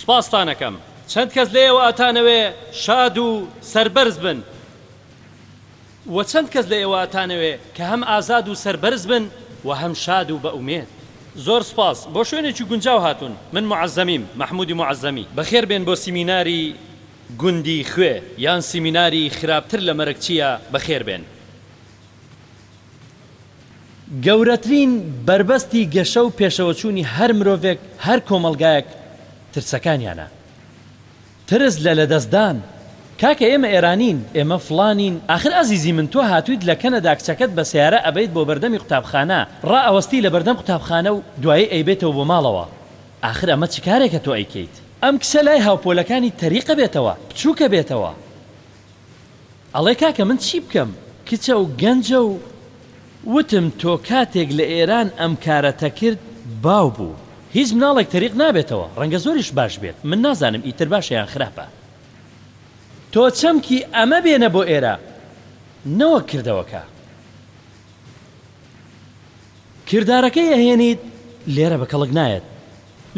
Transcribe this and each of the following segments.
سوپاستانەکەم چەند کەس لەئێوە ئەتانەوێ شاد و سەربەرز بن وە چەند کەس لەئێوە ئەتانەوێ کە هەم ئازاد و سەربەرز بن وە هەم شاد و بە ئومێد. زۆر سوپاس بۆ شوێنێکی گونجاو هاتوون من موعەزەمیم مەحمودی موعەزەمی. بەخێر بێن بۆ سیمیناری گوندی خوێ یان سیمیناری خراپتر لە مەرگ چیە بەخێر بێن. گەورەترین بەربەستی گەشە و پێشەوەچوونی هەر مرۆڤێک، هەر کۆمەڵگایەک ترسەکانیانە. ترس لە لەدەستدان. کاکە ئێمە ئێرانین، ئێمە فڵانین، ئاخر ئەزیزی من تۆ هاتوویت لە کەنەدا کچەکەت بە سەیارە ئەبەیت بۆ بەردەمی قوتابخانە، ڕائەوەستی لە بەردەم قوتابخانە و دوایی ئەیبەیتەوە بۆ ماڵەوە. ئاخر ئەمە چ کارێکە تۆ ئەیکەیت؟ ئەم کچە لای هاوپۆلەکانی تەریقە بێتەوە، بچووکە بێتەوە. ئەڵێ کاکە من چی بکەم کچە و گەنجە و وتم تۆ کاتێک لە ئێران ئەم کارەتە کرد باو بوو هیچ مناڵێک تەریق نابێتەوە ڕەنگە زۆریش باش بێت من نازانم ئیتر باشە یان خراپە تۆ چەمکی ئەمە بێنە بۆ ئێرە نەوەک کردەوەکە کردارەکەی ئەهێنیت لێرە بە کەڵک نایەت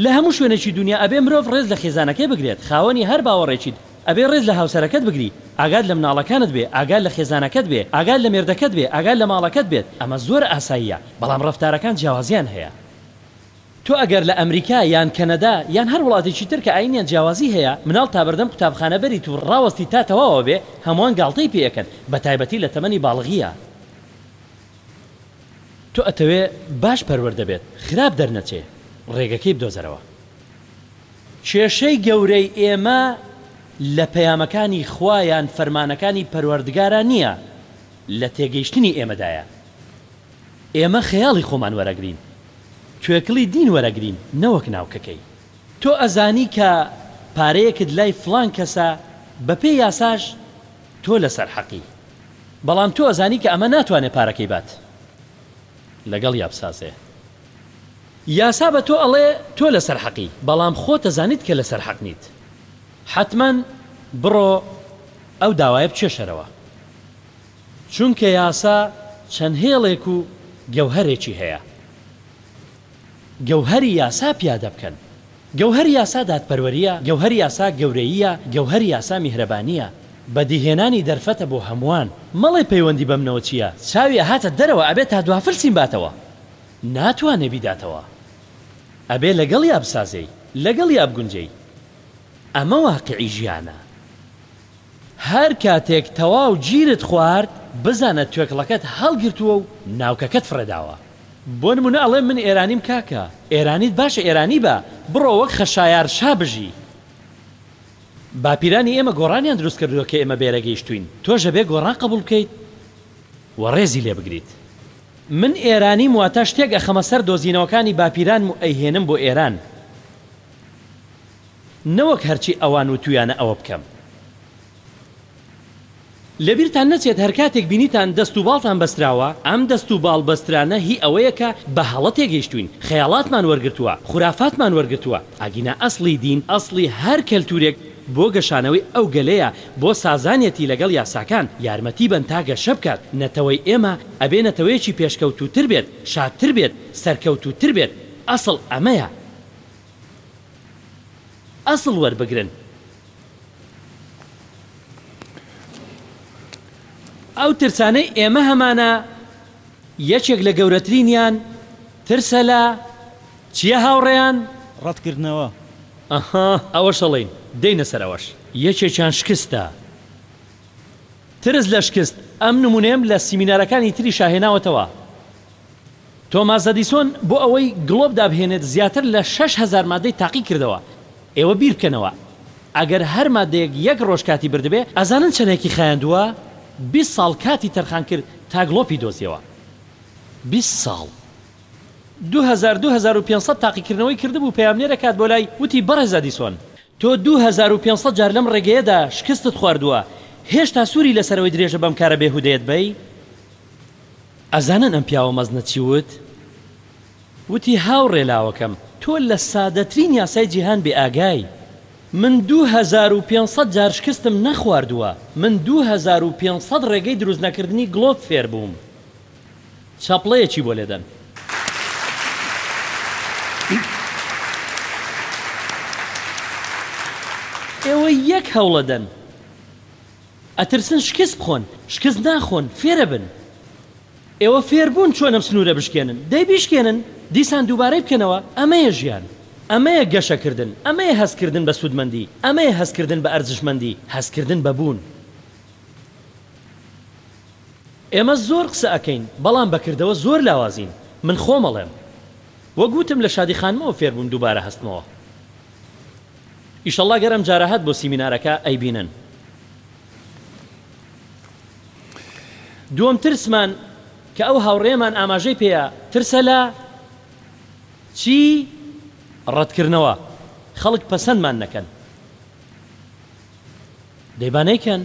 لە هەموو شوێنێکی دونیا ئەبێ مرۆڤ ڕێز لە خێزانەکەی بگرێت، خاوەنی هەر باوەڕێکیت ئەبێ ڕێز لە هاوسەرەکەت بگری، ئاگات لە مناڵەکانت بێ، ئاگات لە خێزانەکەت بێ، ئاگات لە مێردەکەت بێ، ئاگات لە ماڵەکەت بێت، ئەمە زۆر ئاساییە، بەڵام ڕەفتارەکان جیاوازیان هەیە. تۆ ئەگەر لە ئەمریکا یان کەنەدا یان هەر وڵاتێکی تر کە ئایینیان جیاوازی هەیە، مناڵ تا بەردەم قوتابخانە بەریت و ڕاوەستیت تا تەواو ئەبێ هەمووان گاڵتەی پێ ئەکەن، بەتایبەتی لە تەمەنی باڵغییا. تۆ ئەتەوێ باش پەروەردە بێت خراپ دەرنەچێ ڕێگەکەی بدۆزەرەوە کێشەی گەورەی ئێمە لە پەیامەکانی خوا یان فەرمانەکانی پەروەردگارا نییە لە تێگەیشتنی ئێمەدایە ئێمە خەیاڵی خۆمان وەرەگرین توێکڵی دین وەرەگرین نەوەک ناوکەکەی تۆ ئەزانی کە پارەیەکت لای فڵان کەسە بەپێی یاساش تۆ لەسەر حەقی. بەڵام تۆ ئەزانی کە ئەمە ناتوانێ پارەکەی بات لەگەڵ یا بسازێ یاسا بە تۆ ئەڵێ تۆ لەسەر حەقی بەڵام خۆت ئەزانیت کە لەسەر حەق نیت حەتمەن بڕۆ ئەو داوایە بچێ شەرەوە چونکە یاسا چەند هێڵێک و گەوهەرێکی هەیە. گەوهەری یاسا پیادە بکەن. گەوهەری یاسا دادپەروەرییە، گەوهەری یاسا گەورەییە، گەوهەری یاسا میهرەبانییە. بەدیهێنانی دەرفەتە بۆ هەمووان. مەڵێ پەیوەندی بەمنەوە چییە، چاوی ئەهاتە دەرەوە ئەبێ تا دوافلسین باتەوە. ناتوانێ بیداتەوە. ئەبێ لەگەڵیا بسازێی، لەگەڵیا بگونجێی. ئەمە واقیعی ژیانە. هەر کاتێک تەواو گیرت خوارد بزانە توێکڵەکەت هەڵگرتووە و ناوکەکەت فڕێداوە بۆ نموونە ئەڵێ من ئێرانیم کاکە ئێرانیت باشە ئێرانی بە بڕۆ وەک خەشایار شا بژی باپیرانی ئێمە گۆڕانیان دروست کردووە کە ئێمە بەێرە گەیشتووین تۆش ئەبێ گۆڕان قبوڵ بکەیت و ڕێزی لێ بگریت من ئێرانیم واتە شتێک ئەخەمە سەر دۆزینەوەکانی باپیرانم و ئەیهێنم بۆ ئێران. نەوەک هەرچی ئەوان وتویانە ئەوە بکەم. لەبیرتان نەچێت هەرکاتێک بینیتان دەست و باڵتان بەستراوە، ئەم دەست و باڵ بەسترانە هی ئەوەیە کە بە هەڵە تێگەیشتوین، خەیاڵاتمان وەرگرتووە، خورافاتمان وەرگرتووە، ئەگینا ئەسڵی دین، ئەسڵی هەر کەلتورێک بۆ گەشانەوەی ئەو گەلەیە، بۆ سازانیەتی لەگەڵ یاساکان، یارمەتی بەن تا گەشە بکات، نەتەوەی ئێمە ئەبێ نەتەوەیەکی پێشکەوتووتر بێت، شادتر بێت، سەرکەوتووتر بێت، ئەسڵ ئەمەیە. ئەسڵ وەربگرن. ئەو ترسانەی ئێمە هەمانە یەکێک لە گەورەترینیان ترسە لە چیە هاوڕێیان؟ ڕەتکردنەوە. ئەها ئەوەش ئەڵێین دێینە سەر ئەوەش یەکێکیان شکستە. ترس لە شکست ئەم نمونەیەم لە سیمینارەکانی تریشا هێناوەتەوە. تۆماس ئەدیسۆن بۆ ئەوەی گڵۆپ دابهێنێت زیاتر لە شەش هەزار مادەی تاقی کردەوە، ئێوە بیر بکەنەوە ئەگەر هەر مادەیەک یەک ڕۆژ کاتی بردبێ ئەزانن چەنێکی خایاندووە؟ بیست ساڵ کاتی تەرخان کرد تا گڵۆپی دۆزیەوە بیست ساڵ دوو هەزار دوو هەزار و پێنج سەد تاقیکردنەوەی کردبوو پەیامنێرە کات بۆ لای وتی بەڕێز ئەدیسۆن تۆ دوو هەزار و پێنج سەد جار لەم ڕێگەیەدا شکستت خواردووە هێشتا سووری لەسەرەوەی درێژە بەم کارە بێهودەیەت بەی؟ ئەزانن ئەم پیاوە مەزنە چی وت؟ وتی هاوڕێ لاوەکەم تۆ لە سادەترین یاسای جیهان بێ ئاگای، من دوو هەزار و پێنج سەد جار شکستم نەخواردووە، من دوو هەزار و پێنج سەد ڕێگەی دروست نەکردنی گڵۆپ فێربووم. چەپڵەیەکی بۆ لێدەن. ئێوە یەک هەوڵەدەن. ئەترسن شکست بخۆن شکست ناخۆن فێرەبن ئێوە فێربوون چۆن ئەم سنوورە بشکێنن دەی بیشکێنن دیسان دووبارەی بکەنەوە ئەمەیە ژیان ئەمەیە گەشەکردن ئەمەیە هەستکردن بە سوودمەندی ئەمەیە هەستکردن بە ئەرزشمەندی هەستکردن بە بوون. ئێمە زۆر قسە ئەکەین بەڵام بە کردەوە زۆر لاوازین من خۆم ئەڵێم وەک وتم لە شادی خانمەوە فێربووم دووبارە هەستمەوە. ئیشەڵڵا گەر ئەمجارە هات بۆ سیمینارەکە ئەیبینن. دووەم ترسمان کە ئەو هاوڕێیەمان ئاماژەی پێیە ترسە لە چی؟ ڕەتکردنەوە. خەڵک پەسەندمان نەکەن. دەی با نەیکەن.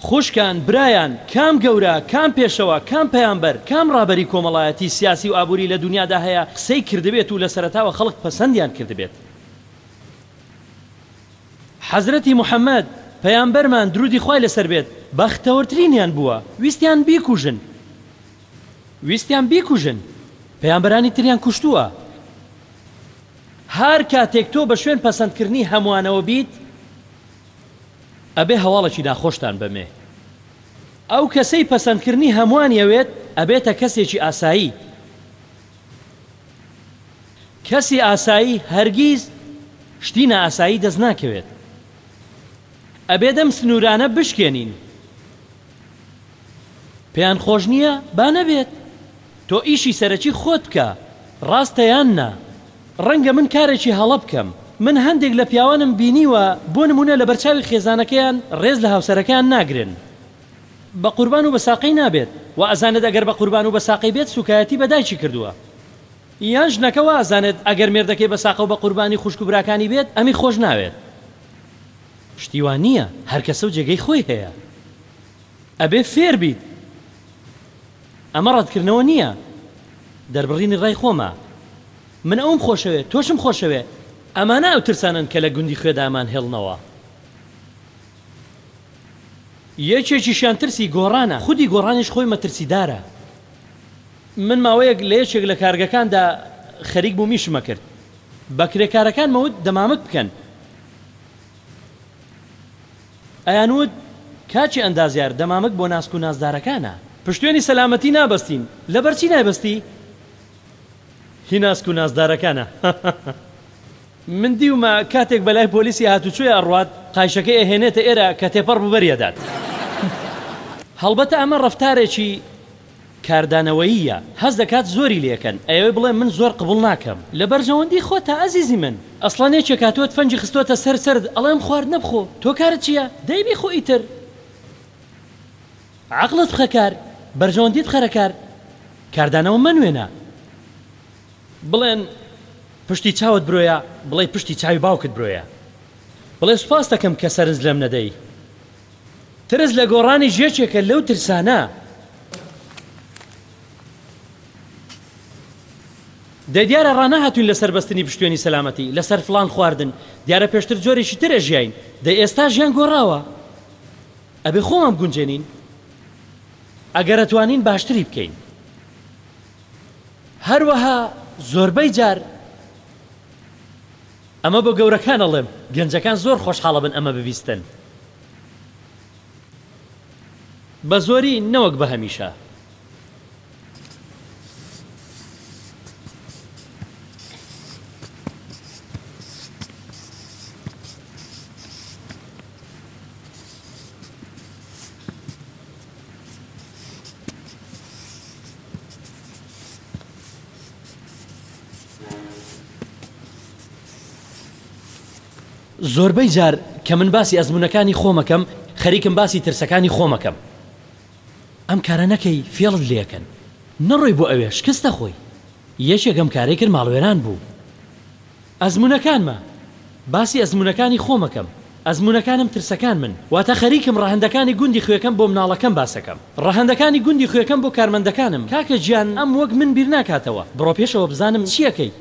خوشکان، برایان، کام گەورە، کام پێشەوا، کام پەیامبەر، کام ڕابەری کۆمەڵایەتی، سیاسی و ئابووری لە دونیادا هەیە قسەی کردبێت و لە سەرەتاوە خەڵک پەسەندیان کردبێت؟ حەزرەتی محەمەد، پەیامبەرمان، دروودی خوای لەسەر بێت، بەختەوەرترینیان بووە، ویستیان بیکوژن. ویستیان بیکوژن. پەیامبەرانی تریان کوشتووە. هەر کاتێک تۆ بە شوێن پەسەندکردنی هەموانەوە بیت ئەبێ هەواڵەکی ناخۆشتان بەمێ ئەو کەسەی پەسەندکردنی هەموان یەوێت ئەبێتە کەسێکی ئاسایی کەسی ئاسایی هەرگیز شتی نائاسایی دەست ناکەوێت ئەبێ دەم سنوورانە بشکێنین پێیان خۆش نییە؟ با نەبێت. تۆ ئیشی سەرەکی خۆت بکە. ڕاستە یان نا؟ ڕەنگە من کارێکی هەڵە بکەم. من هەندێک لە پیاوانم بینیوە بۆ نموونە لەبەرچاوی خێزانەکەیان ڕێز لە هاوسەرەکەیان ناگرن. بە قوربان و بە ساقەی نابێت. وا ئەزانێت ئەگەر بە قوربان و بە ساقەی بێت سووکایەتی بە دایکی کردووە. یان ژنەکە وا ئەزانێت ئەگەر مێردەکەی بە ساقە و بە قوربانی خوشک و براکانی بێت ئەمی خۆش ناوێت. شتی وا نیە هەر کەسە و جێگەی خۆی هەیە ئەبێ فێر بیت ئەمە ڕەتکردنەوە نیە دەربڕینی ڕای خۆمە من ئەوم خۆشەوێ تۆشم خۆشەوێ ئەمانە ئەو ترسانەن کە لە گوندی خوێدا ئەمان هێڵنەوە یەکێکیشیان ترسی گۆڕانە خودی گۆڕانیش خۆی مەترسیدارە من ماوەیەک لە یەکێک لە کارگەکاندا خەریک بووم ئیشمەکرد بە کرێکارەکانمەوت دەمامک بکەن ئەیانوت کاکی ئەندازیار دەمامک بۆ ناسک و نازدارەکانە. پشتوێنی سەلامەتی نابەستین. لەبەرچی نایبەستی؟ هی ناسک و نازدارەکانە. من دیومە کاتێک بەلای پۆلیسی هاتوچۆی ئەڕوات قایشەکەی ئەهێنێتە ئێرە کە تێپەڕ بوو بەریئەدات. هەڵبەتە ئەمە ڕەفتارێکی. کاردانەوەییە هەست دەکات زۆری لێکەن ئەیەوێ بڵێ من زۆر قبوڵ ناکەم لە بەرژەوەندی خۆتا ئەزیزی من ئەسڵەن یەکێک هاتووە تفەنگی خستۆتە سەر سەرت ئەڵێ ئەم خواردنە بخۆ تۆ کارت چیە دەی بیخۆ ئیتر عەقڵت بخە کار بەرژەوەندیت بخەرە کار کاردانەوە مەنوێنە بڵێن پشتی چاوت برۆیە بڵێ پشتی چاوی باوکت برۆیە بڵێ سوپاستەکەم کە سەرنج لەم نەدەی ترس لە گۆڕانیش یەکێکە لەو ترسانە. دەی دیارە ڕانەهاتووین لەسەر بەستنی پشتوێنی سەلامەتی، لەسەر فڵان خواردن، دیارە پێشتر جۆرێکی تر ئەژیاین، دەی ئێستا ژیان گۆڕاوە، ئەبێ خۆمان بگونجێنین، ئەگەر ئەتوانین باشتری بکەین. هەروەها زۆربەی جار. ئەمە بۆ گەورەکان ئەڵێم گەنجەکان زۆر خۆشحاڵ ئەبن ئەمە ببیستن بە زۆری نەوەک بە هەمیشە. زۆربەی جار کە من باسی ئەزمونەکانی خۆم ئەکەم خەریکم باسی ترسەکانی خۆم ئەکەم ئەم کارە نەکەی فێڵت لێ ئەکەن نەڕۆی بۆ ئەوێ شکست ئەخۆی یەکێک ئەم کارەی کرد ماڵوێران بوو. ئەزموونەکانمە، باسی ئەزموونەکانی خۆمەکەم، ئەزموونەکانم ترسەکانمن، واتە خەریکم ڕەهەندەکانی گوندی خوێکەم بۆ مناڵەکەم باسەکەم، ڕەهەندەکانی گوندی خوێکەم بۆ کارمەندەکانم، کاکە گیان ئەم وەک من بیرناکاتەوە، بڕۆ پێشەوە بزانم چی ئەکەیت،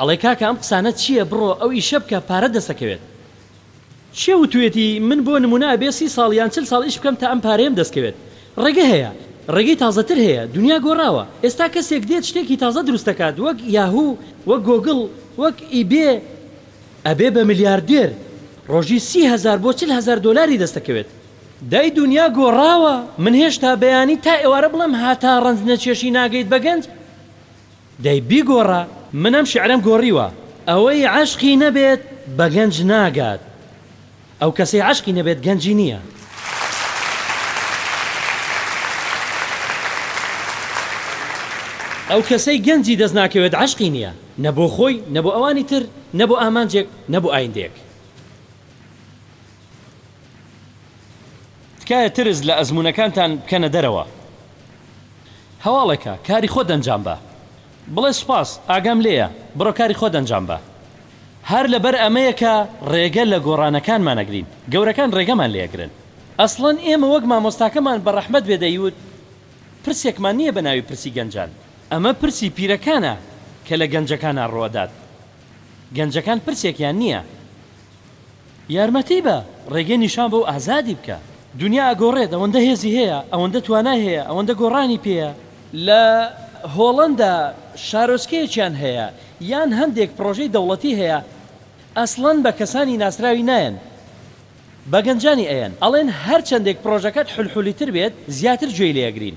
ئەڵێ کاکە ئەم قسانە چییە بڕۆ ئەو ئیشە بکە پارەت دەسەکەوێت. کێ وتویەتی من بۆ نمونە ئەبێ سی ساڵ یان چل ساڵ ئیش بکەم تا ئەم پارەیەم دەست کەوێت؟ ڕێگە هەیە ڕێگەی تازەتر هەیە دونیا گۆڕاوە ئێستا کەسێک دێت شتێکی تازە دروست دەکات وەک یاهوو وەک گۆگڵ وەک ئیبێ ئەبێ بە ملیاردێر ڕۆژی سی هەزار بۆ چل هەزار دۆلاری دەست دەکەوێت دەی دونیا گۆڕاوە من هێشتا بەیانی تا ئێوارە بڵێم هاتا ڕەنج نەچێشی ناگەیت بە گەنج. دەی بیگۆڕە، من ئەم شیعرەم گۆڕیوە. ئەوەی عەشقی نەبێت بە گەنج ناگات، ئەو کەسەی عەشقی نەبێت گەنجی نییە. ئەو کەسەی گەنجی دەست ناکەوێت عەشقی نییە، نە بۆ خۆی، نە بۆ ئەوانی تر، نە بۆ ئامانجێک، نە بۆ ئایندەیەک. تکایە ترس لە ئەزمونەکانتان بکەنە دەرەوە هەواڵێکە کاری خۆت ئەنجام بە بڵێ سوپاس ئاگام لێیە بڕۆ کاری خۆت ئەنجام بە هەر لەبەر ئەمەیە کە ڕێگە لە گۆڕانەکانمان ئەگرین گەورەکان ڕێگەمان لێ ئەگرن ئەسڵەن ئێمە وەک مامۆستاکەمان بە ڕەحمەت بێ دەیوت پرسێکمان نییە بە ناوی پرسی گەنجان ئەمە پرسی پیرەکانە کە لە گەنجەکانا ڕووئەدات گەنجەکان پرسێکیان نییە. یارمەتی بە، ڕێگەی نیشان بە و ئازادی بکە. دونیا ئەگۆڕێت، ئەوەندە هێزی هەیە، ئەوەندە توانای هەیە، ئەوەندە گۆڕانی پێیە. لە هۆڵەندا شارۆچکەیەکیان هەیە یان هەندێک پڕۆژەی دەوڵەتی هەیە ئەسڵەن بە کەسانی ناسراوی نایەن بە گەنجانی ئەیەن ئەڵێن هەرچەندێک پڕۆژەکەت حولحولیتر بێت زیاتر گوێی لێ ئەگرین.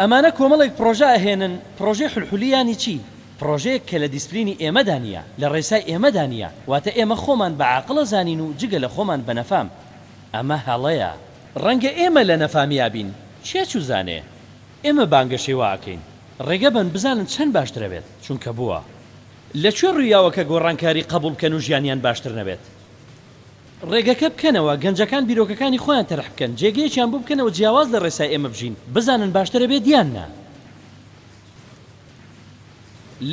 ئەمانە کۆمەڵێک پڕۆژە ئەهێنن، پڕۆژەی حلحلی یانی چی؟ پڕۆژەیەک کە لە دیسپلینی ئێمەدا نییە، لە ڕێسای ئێمەدا نییە، واتە ئێمە خۆمان بە عاقڵ ئەزانین و جگە لە خۆمان بە نەفام. ئەمە هەڵەیە. ڕەنگە ئێمە لە نەفامیا بین، کێ چوزانێ؟ ئێمە بانگەشەی وا ئەکەین. ڕێگە بەن بزانن چەند باشتر ئەبێت، چونکە بووە. لە کوێ ڕوویاوە کە گۆڕانکاری قەبووڵ بکەن و ژیانیان باشتر نەبێت؟ ڕێگەکە بکەنەوە گەنجەکان بیرۆکەکانی خۆیان تەرح بکەن جێگەیەکیان بۆ بکەنەوە جیاواز لە ڕێسای ئێمە بژین بزانن باشترە بێت یان نا.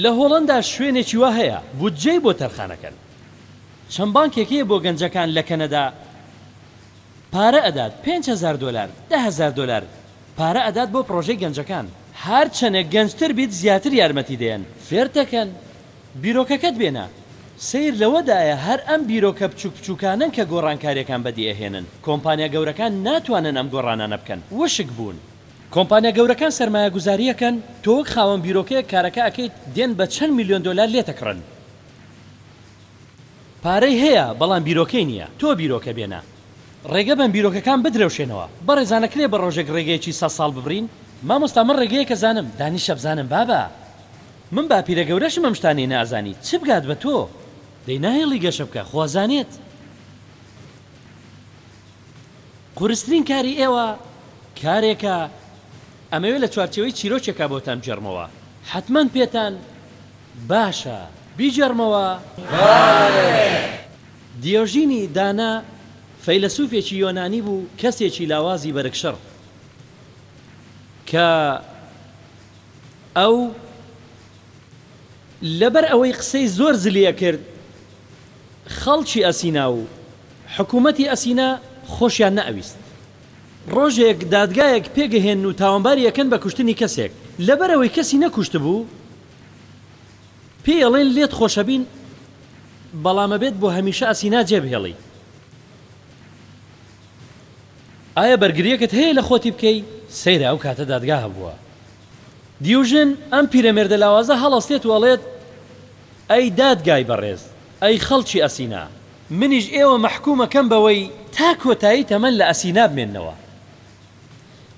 لە هۆڵەندا شوێنێکی وا هەیە بودجەی بۆ تەرخانەکەن چەند بانکێک هەیە بۆ گەنجەکان لە کەنەدا پارە ئەدات پێنج هەزار دۆلار دە هەزار دۆلار پارە ئەدات بۆ پڕۆژەی گەنجەکان هەر چەنێک گەنجتر بیت زیاتر یارمەتی دەیەن فێرتەکەن. بیرۆکەکەت بێنە سەیر لەوەدایە هەر ئەم بیرۆکە بچوک بچوکانەن کە گۆڕانکاریەکان بەدی ئەهێنن کۆمپانیا گەورەکان ناتوانن ئەم گۆڕانانە بکەن وشک بوون. کۆمپانیا گەورەکان سەرمایە گوزاریەکەن تۆ وەک خاوەن بیرۆکەیەک کارەکە ئەکەیت دێن بە چەند ملیۆن دۆلار لێتەکڕن پارەی هەیە بەڵام بیرۆکەی نیە تۆ بیرۆکە بێنە ڕێگە بەن بیرۆکەکان بدرەوشێنەوە بەڕێزان ئەکرێ بە ڕۆژێک ڕێگەیەکی سەد ساڵ ببڕین؟ مامۆستا من ڕێگەیەک ئەزانم دانیشە بزانم بابە. من باپیرە گەورەشم ئەم شتانەی نازانی چ بگات بە تۆ دەی ناهێڵی گەشە بکە خۆ ئەزانێت قورسترین کاری ئێوە کارێکە ئەمەوێ لە چوارچێوەی چیرۆکێکا بۆتان بگێڕمەوە حەتمەن پێتان باشە بیگێڕمەوە دیۆژینی دانا فەیلەسوفێکی یۆنانی بوو کەسێکی لاوازی بەرگ شڕ کە. ئەو لەبەر ئەوەی قسەی زۆر زلی ئەکرد خەڵکی ئەسینا و حکومەتی ئەسینا خۆشیان نەئەویست ڕۆژێک دادگایەک پێگەهێن و تاوانباری ئەکەن بە کوشتنی کەسێک لەبەر ئەوەی کەسی نەکوشتبوو پێی ئەڵێن لێت خۆشەبین بەڵام ئەبێت بۆ هەمیشە ئەسینا جێبهێڵی. ئایا بەرگریەکت هەیە لە خۆتی بکەی؟ سەیرە ئەو کاتە دادگا هەبووە. دیوژن ئەم پیرەمێردە لاوازە هەڵەستێت و ئەڵێت، ئەی دادگای بەڕێز، ئەی خەڵکی ئەسینا، منیش ئێوە مەحکووم ئەکەم بەوەی تا کۆتایی تەمەن لە ئەسینا بمێننەوە.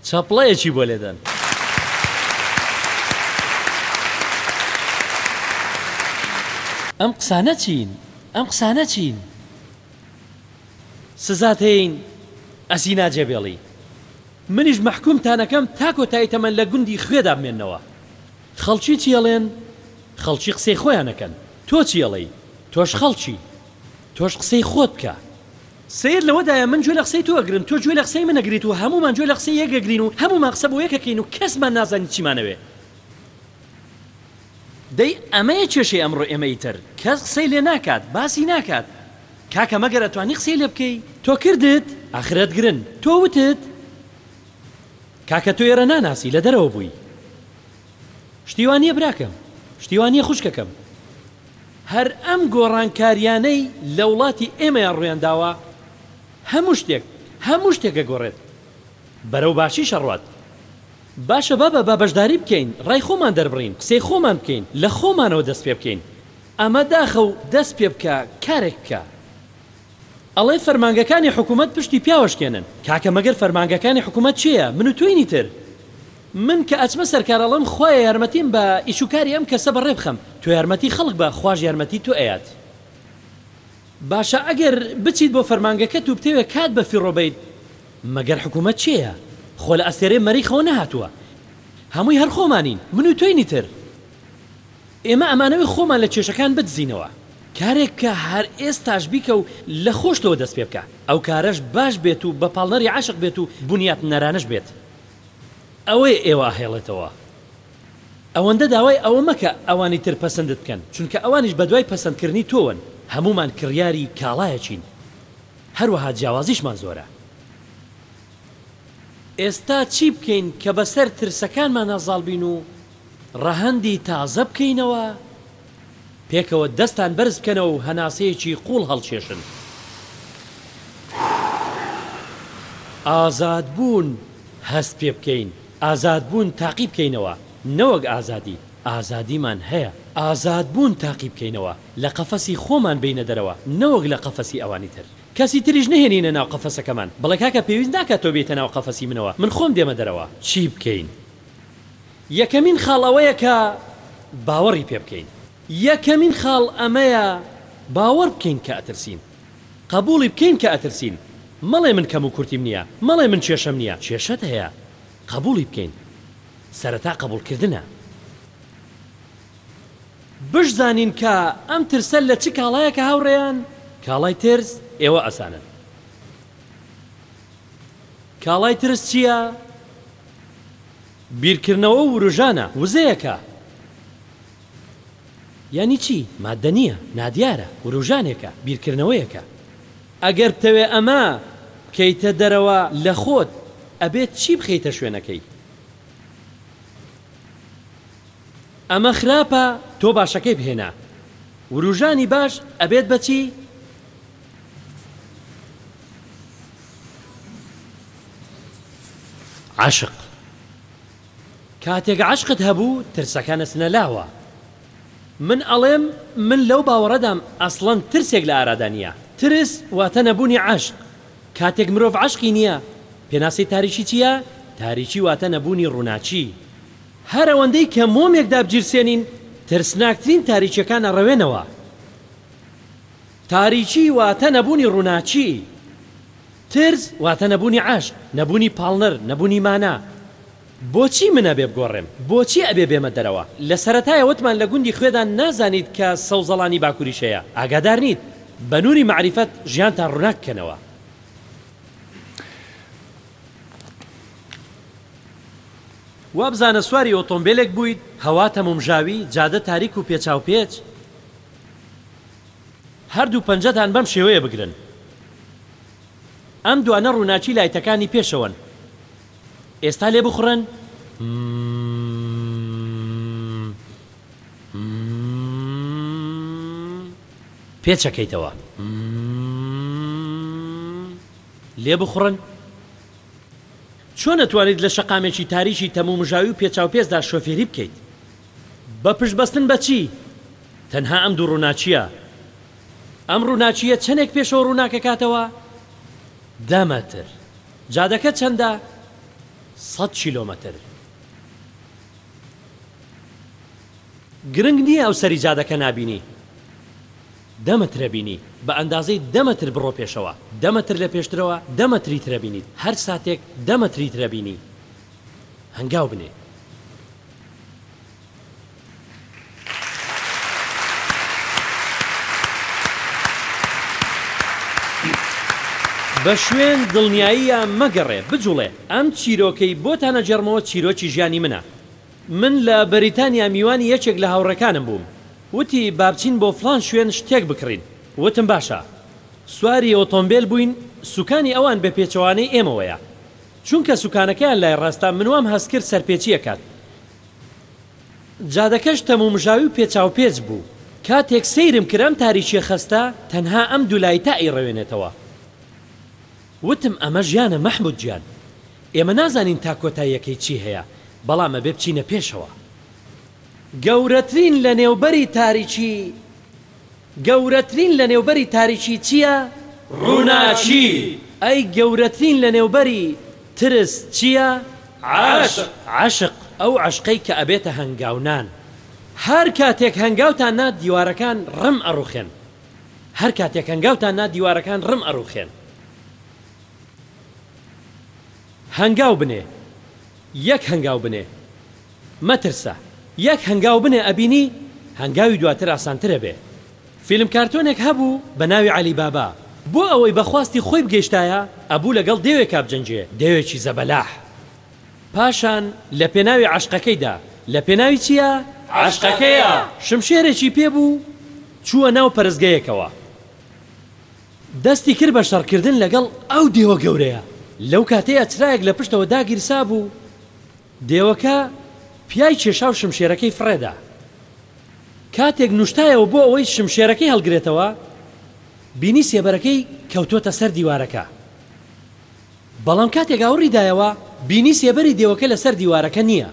چەپڵەیەکی بۆ لێدەن. ئەم قسانە چین؟ ئەم قسانە چین؟ سزات هەین ئەسی ناجێ بێڵی منیش مەحکومتانەکەم تا کۆتایی تەمەن لە گوندی خوێدا بمێنەوە خەڵکی چی ئەڵێن خەڵکی قسەی خۆیان ئەکەن تۆ چی ئەڵێی تۆش خەڵکی تۆش قسەی خۆت بکە سەیر لەوەدایە من گوێ لە قسەی تۆ ئەگرم تۆ گوێ لە قسەی من ئەگریت و هەموومان گوێ لە قسەی یەک ئەگرین و هەموومان قسە بۆ یەک ئەکەین و کەسمان نازانی چیمان ئەوێ. دەی ئەمەیە کێشەی ئەمڕۆ ئێمە ئیتر کەس قسەی لێ ناکات باسی ناکات کاکە مەگەر ئەتوانی قسەی لێ بکەی تۆ کردت ئاخر ئەتگرن تۆ وتت کاکە تۆ ئێرە ناناسی لە دەرەوە بووی شتی وا نییە براکەم شتی وا نییە خوشکەکەم هەر ئەم گۆڕانکاریانەی لە وڵاتی ئێمەیان ڕوویان داوە هەموو شتێک هەموو شتێک ئەگۆڕێت بەرەو باشیش ئەڕوات باشە بابە با بەشداری بکەین ڕای خۆمان دەربڕین قسەی خۆمان بکەین لە خۆمانەوە دەست پێ بکەین ئەمە داخە و دەست پێ بکە کارێک بکە ئەڵێ فەرمانگەکانی حکومەت پشتی پیاوەشکێنن کاکە مەگەر فەرمانگەکانی حکومەت چێە من و تۆینی تر من کە ئەچمە سەرکار ئەڵێم خوایە یارمەتیم بە ئیش و کاری ئەم کەسە بەڕێ بخەم تۆ یارمەتی خەڵک بە خواش یارمەتی تۆ ئەیات باشە ئەگەر بچیت بۆ فەرمانگەکەت و بتەوێ کات بە فیڕۆ بەیت مەگەر حکومەت کێیە؟ خۆ لە ئەستێرەی مەریخەوە نەهاتووە. هەمووی هەر خۆمانین، من و تۆین ئیتر. ئێمە ئەمانەوێ خۆمان لە کێشەکان بدزینەوە. کارێک بکە هەر ئێستاش بیکە و لە خۆشتەوە دەست پێ بکە. ئەو کارەش باش بێت و بە پاڵنەری عەشق بێت و بنیاتنەرانەش بێت. ئەوەیە ئێوە ئەهێڵێتەوە. ئەوەندە داوای ئەوە مەکە ئەوانی تر پەسەندت بکەن، چونکە ئەوانیش بەدوای پەسەندکردنی تۆوەن. هەموومان کڕیاری کاڵایەکین. هەروەها جیاوازیشمان زۆرە. ئێستا چی بکەین کە بەسەر ترسەکانمانا زاڵ بین و ڕەهەندی تازە بکەینەوە؟ پێکەوە دەستان بەرز بکەنەوە و هەناسەیەکی قووڵ هەڵکێشن. ئازادبوون هەست پێ بکەین. ئازادبوون تاقی بکەینەوە، نەوەک ئازادی. ئازادیمان هەیە. ئازادبوون تاقی بکەینەوە. لە قەفەسی خۆمان بێینە دەرەوە نەوەک لە قەفەسی ئەوانی تر. کەسی تریش نەهێنینە ناو قەفەسەکەمان. بڵێ کاکە پێویست ناکات تۆ بێیتە ناو قەفەسی منەوە، من خۆم دێمە دەرەوە. چی بکەین؟ یەکەمین خاڵ ئەوەیە کە باوەڕی پێ بکەین. یەکەمین خاڵ ئەمەیە باوەڕ بکەین کە ئەترسین. قەبووڵی بکەین کە ئەترسین. مەڵێ من کەموکورتیم نییە. مەڵێ من کێشەم نییە. کێشەت هەیە. قەبووڵی بکەین. سەرەتا قەبووڵکردنە. بشزانین کە ئەم ترسە لە چ کاڵایەکە هاوڕێیان؟ کاڵای ترس ئێوە ئەزانن کاڵای ترس چییە؟ بیرکردنەوە و وروژانە، وزەیەکە. یانی چی؟ ماددە نییە، نادیارە، وروژانێکە، بیرکردنەوەیەکە. ئەگەر بتەوێ ئەمە بکەیتە دەرەوە لە خۆت، ئەبێت چی بخەیتە شوێنەکەی؟ ئەمە خراپە تۆ باشەکەی بهێنە. وروژانی باش ئەبێت بە چی؟ عەشق کاتێک عەشقت هەبوو ترسەکە نەچنە لاوە من ئەڵێم من لەو باوەڕەدام ئەسڵەن ترسێک لە ئارادا نیە ترس واتە نەبوونی عەشق کاتێک مرۆڤ عەشقی نیە پێناسەی تاریکی چیە تاریکی واتە نەبوونی ڕووناکی هەر ئەوەندەی کە مۆمێک دابگیرسێنین ترسناکترین تاریکیەکان ئەڕەوێنەوە. تاریکی واتە نەبوونی ڕووناکی. ترس واتە نەبوونی عەشق، نەبوونی پاڵنەر، نەبوونی مانا. بۆچی من ئەبێ بگۆڕێم؟ بۆچی ئەبێ بێمە دەرەوە؟ لە سەرەتایە وتمان لە گوندی خوێدا نازانیت کە سەوزەڵانی باکووریش هەیە، ئاگادار نیت. بە نووری مەعریفەت ژیانتان ڕووناک بکەنەوە. وابزانە سواری ئۆتۆمبێلێک بوویت، هەوا تەمومژاوی، جادە تاریک و پێچاوپێچ. هەردوو پەنجەتان بەم شێوەیە بگرن. ئەم دوانە ڕووناکی لایتەکانی پێشەوەن. ئێستا لێ بخوڕن. پێچەکەیتەوە. لێ بخوڕن؟ چۆن ئەتوانیت لە شەقامێکی تاریکی تەمومژاوی و پێچاوپێچدا شۆفێری بکەیت؟ بە پشتبەستن بە چی؟ تەنها ئەم دوو ڕووناکییە. ئەم ڕووناکییە چەندێک پێشەوە ڕووناکەکاتەوە؟ دە مەتر. جادەکە چەندە؟ سەد کیلۆمەتر. گرنگ نییە ئەو سەری جادەکە نابینی. دە مەترە بینی، بە ئەندازەی دە مەتر بڕۆ پێشەوە، دە مەتر لە پێشترەوە دە مەتریت رەبینیت، هەر ساتێک دە مەتریت رەبینی هەنگاو بنێ. بە شوێن دڵنیاییە مەگەڕێ، بجوڵێ، ئەم چیرۆکەی بۆتان ئەگێڕمەوە چیرۆکی ژیانی منە، من لە بەریتانیا میوانی یەکێک لە هاوڕێکانم بووم، وتی با بچین بۆ فڵان شوێن شتێک بکڕین، وتم باشە. سواری ئۆتۆمبێل بووین، سوکانی ئەوان بە پێچەوانەی ئێمەوەیە، چونکە سوکانەکەیان لای ڕاستە، من وام هەست کرد سەرپێچی ئەکات. جادەکەش تەمومژاوی و پێچاوپێچ بوو. کاتێک سەیرم کرد ئەم تاریکییە خەستە تەنها ئەم دوو لایتە ئەیڕەوێنێتەوە. وتم ئەمە ژیانە مەحمود گیان، ئێمە نازانین تا کۆتاییەکەی چی هەیە، بەڵام ئەبێ بچینە پێشەوە. گەورەترین لەنێوبەری تاریکی گەورەترین لەنێوبەری تاریکی چییە؟ ڕووناکی. ئەی گەورەترین لەنێوبەری ترس چییە؟ عەشق. عەشق، ئەو عەشقەی کە ئەبێتە هەنگاونان. هەر کاتێک هەنگاوتان نا دیوارەکان ڕم ئەڕوخێن. هەر کاتێک هەنگاوتان نا دیوارەکان ڕم ئەڕوخێن هەنگاو بنێ یەک هەنگاو بنێ مەترسە یەک هەنگاو بنێ ئەبینی هەنگاوی دواتر ئاسانترە بێ فیلم کارتۆنێک هەبوو بە ناوی عەلی بابا بۆ ئەوەی بە خواستی خۆی بگەیشتایە ئەبوو لەگەڵ دێوێکا بجەنگێ دێوێکی زەبەلاح پاشان لە پێناوی عەشقەکەیدا، لە پێناوی چییە؟ عەشقەکەیە، شمشێرێکی پێ بوو، چووە ناو پەرستگەیەکەوە، دەستی کرد بە شەڕکردن لەگەڵ ئەو دێوە گەورەیە، لەو کاتەیا چرایەک لە پشتەوە داگیرسابوو، دێوەکە پیای کێشا و شمشێرەکەی فڕێ دا. کاتێک نووشتایەوە بۆ ئەوەی شمشێرەکەی هەڵگرێتەوە، بینی سێبەرەکەی کەوتووەتە سەر دیوارەکە. بەڵام کاتێک ئاوڕی دایەوە بینی سێبەری دێوەکە لەسەر دیوارەکە نییە.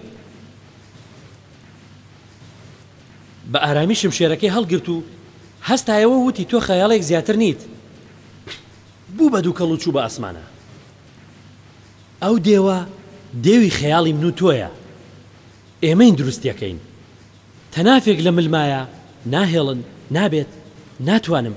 بە ئارامی شمشێرەکەی هەڵگرت و هەستایەوە و وتی، تۆ خەیاڵێک زیاتر نیت. بوو بە دووکەڵ و چوو بە ئاسمانا. ئەو دێوە دێوی خەیاڵی من و تۆیە. ئێمەین دروستیەکەین. تەنافێک لە ملمایە، ناهێڵن، نابێت، ناتوانم.